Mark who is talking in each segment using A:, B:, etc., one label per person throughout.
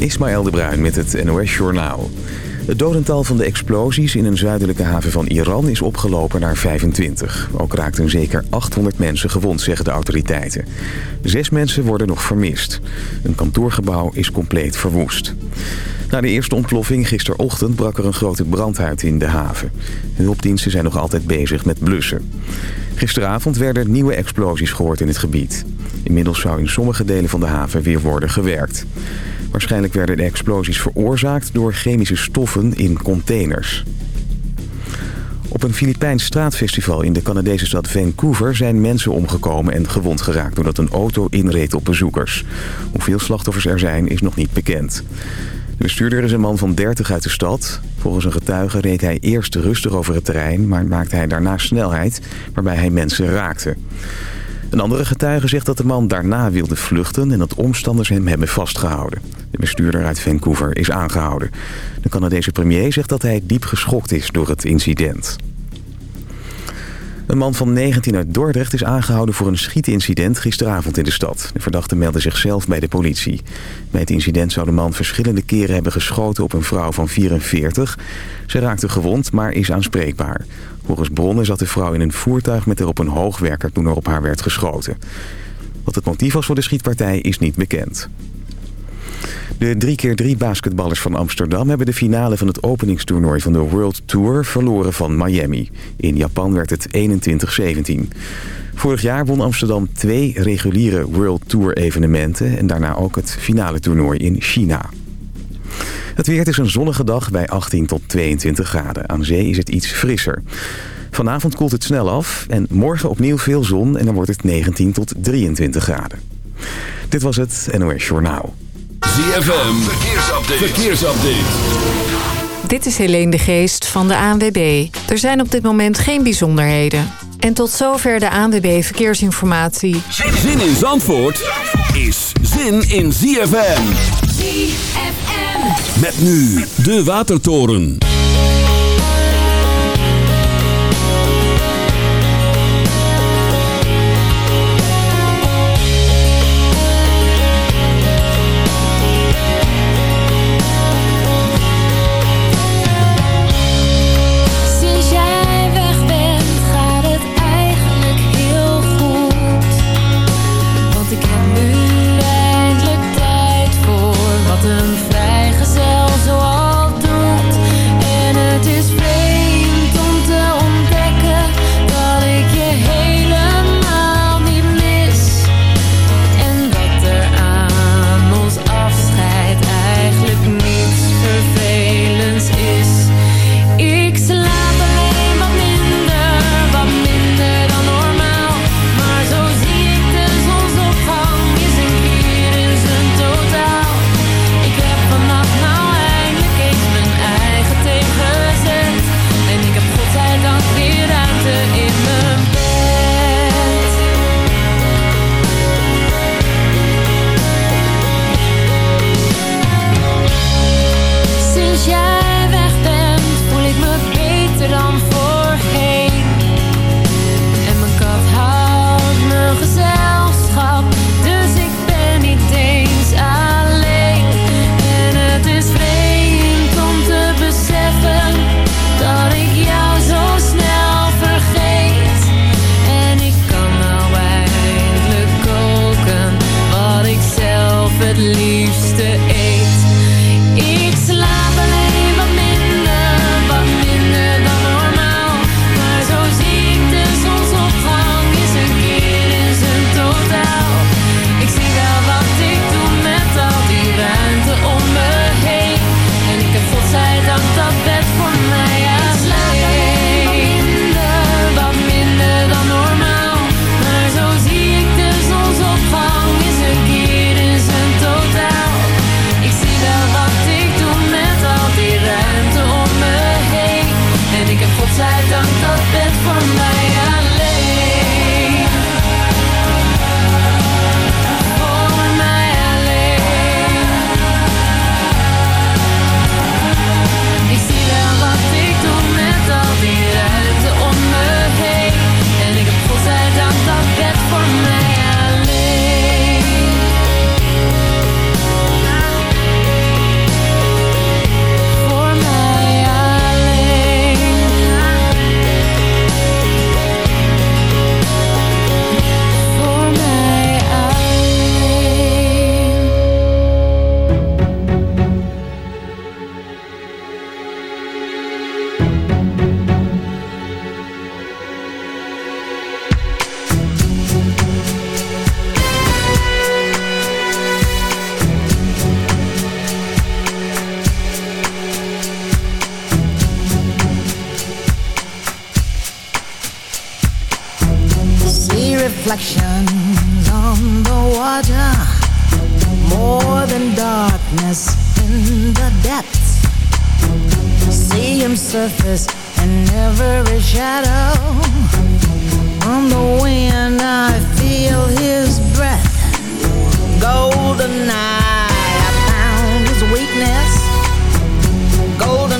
A: Ismaël de Bruin met het NOS Journaal. Het dodental van de explosies in een zuidelijke haven van Iran is opgelopen naar 25. Ook raakten zeker 800 mensen gewond, zeggen de autoriteiten. Zes mensen worden nog vermist. Een kantoorgebouw is compleet verwoest. Na de eerste ontploffing gisterochtend brak er een grote brand uit in de haven. Hulpdiensten zijn nog altijd bezig met blussen. Gisteravond werden nieuwe explosies gehoord in het gebied. Inmiddels zou in sommige delen van de haven weer worden gewerkt. Waarschijnlijk werden de explosies veroorzaakt door chemische stoffen in containers. Op een Filipijns straatfestival in de Canadese stad Vancouver zijn mensen omgekomen en gewond geraakt doordat een auto inreed op bezoekers. Hoeveel slachtoffers er zijn is nog niet bekend. De bestuurder is een man van 30 uit de stad. Volgens een getuige reed hij eerst rustig over het terrein, maar maakte hij daarna snelheid waarbij hij mensen raakte. Een andere getuige zegt dat de man daarna wilde vluchten en dat omstanders hem hebben vastgehouden. De bestuurder uit Vancouver is aangehouden. De Canadese premier zegt dat hij diep geschokt is door het incident. Een man van 19 uit Dordrecht is aangehouden voor een schietincident gisteravond in de stad. De verdachte meldde zichzelf bij de politie. Bij het incident zou de man verschillende keren hebben geschoten op een vrouw van 44. Ze raakte gewond, maar is aanspreekbaar. Volgens bronnen zat de vrouw in een voertuig met erop een hoogwerker toen er op haar werd geschoten. Wat het motief was voor de schietpartij is niet bekend. De 3x3 basketballers van Amsterdam hebben de finale van het openingstoernooi van de World Tour verloren van Miami. In Japan werd het 21-17. Vorig jaar won Amsterdam twee reguliere World Tour evenementen en daarna ook het finale toernooi in China. Het weer is een zonnige dag bij 18 tot 22 graden. Aan zee is het iets frisser. Vanavond koelt het snel af en morgen opnieuw veel zon en dan wordt het 19 tot 23 graden. Dit was het NOS Journaal.
B: ZFM, verkeersupdate. verkeersupdate.
C: Dit is Helene de Geest van de ANWB. Er zijn op dit moment geen bijzonderheden. En tot zover de ANWB Verkeersinformatie.
B: Zin in Zandvoort is zin in ZFM. ZFM. Met nu de Watertoren.
D: reflections on the water. More than darkness in the depths. See him surface in every shadow. On the wind I feel his breath. Golden eye, I found his weakness. Golden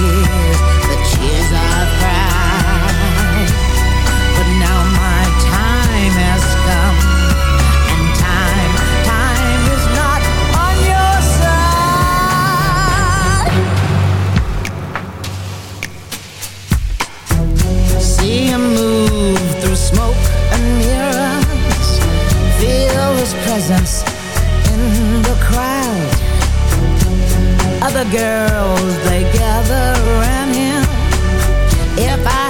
D: tears, the tears I the girls, they gather around him. If I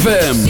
B: ZFM.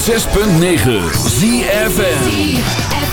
E: 106.9 ZFN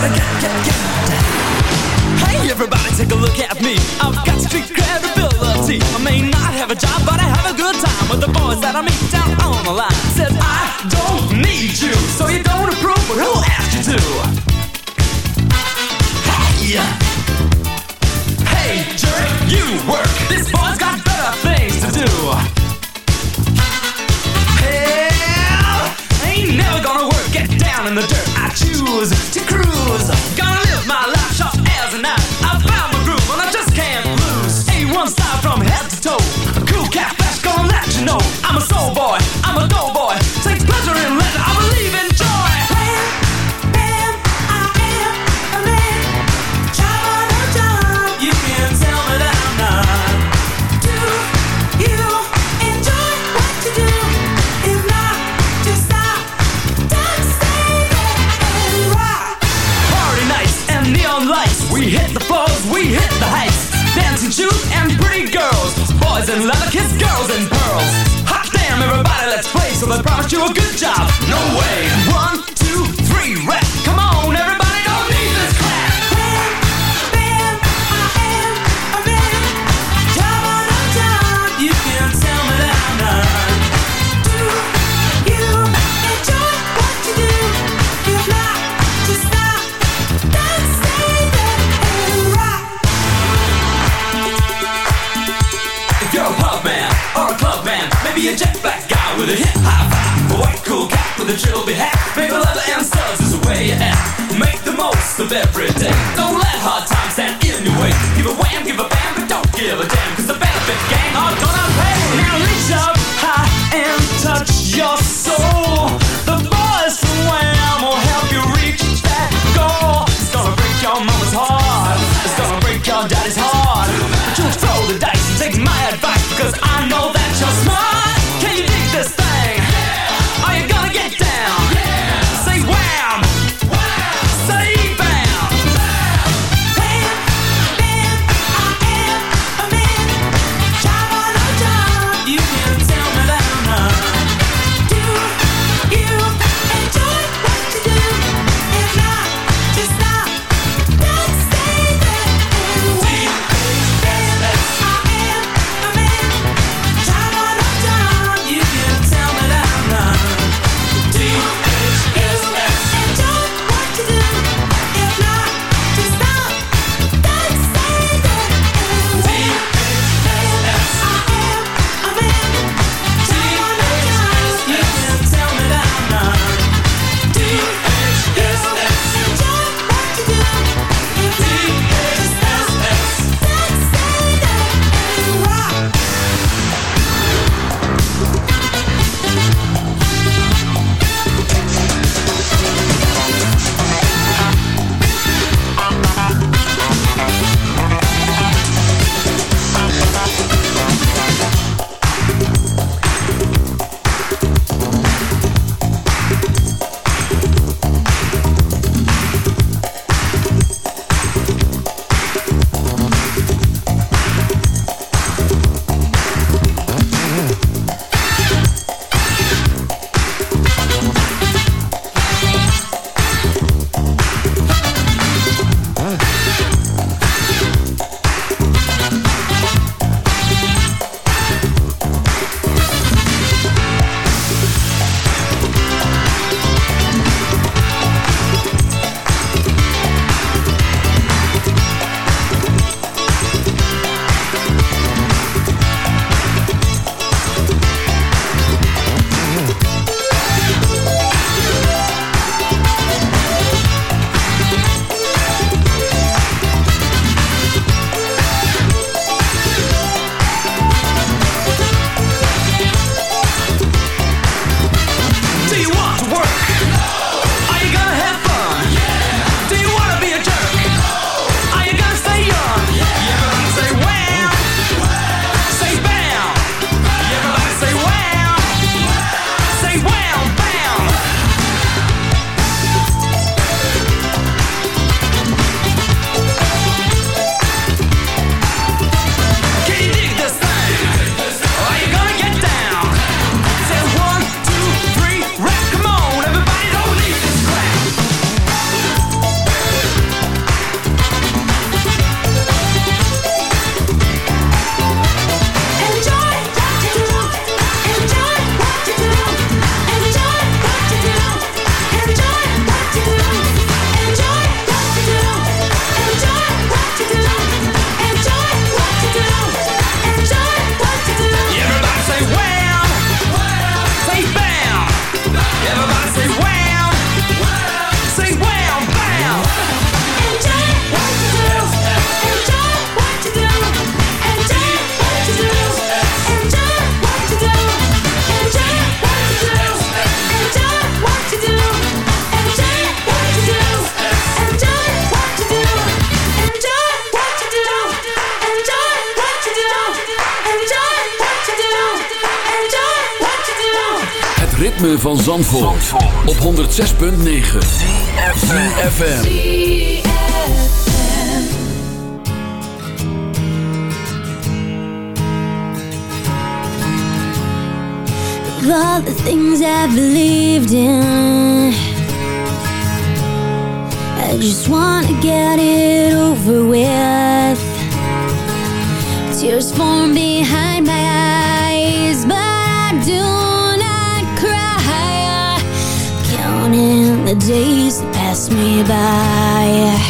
F: Hey everybody, take a look at me. I've got street credibility. I may not have a job, but I have a good time with the boys that I meet down on the line. Said I don't need you, so you don't approve, but who asked you to? Hey! Hey, you work. This boy's got better things to do. Hell, ain't never gonna work. Get down in the dirt. Choose to cruise. Gonna live my life short as a knife. I found my groove and I just can't lose. A1 style from head to toe. A cool cat flash gonna let you know. I'm a soul boy. Boys in leather, kiss girls in pearls. Hot damn, everybody, let's play. So I promise you a good job. No way. One, two, three, rap. Come on, everybody, maybe a jet black guy with a hip hop vibe, a white cool cat with a trilby hat, maybe leather and studs is the way you act. Make the most of every day. Don't let hard times stand in your way. Give a wham, give a bam, but don't give a damn, cause the benefit gang are gonna
B: ritme van Zandvoort, Zandvoort. op 106.9 CFFM
E: Of all the things I believed in. I just want to get it over with. Tears form behind the days that pass me by.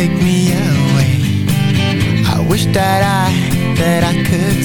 G: Take me away. I wish that I, that I could